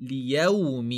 ليوم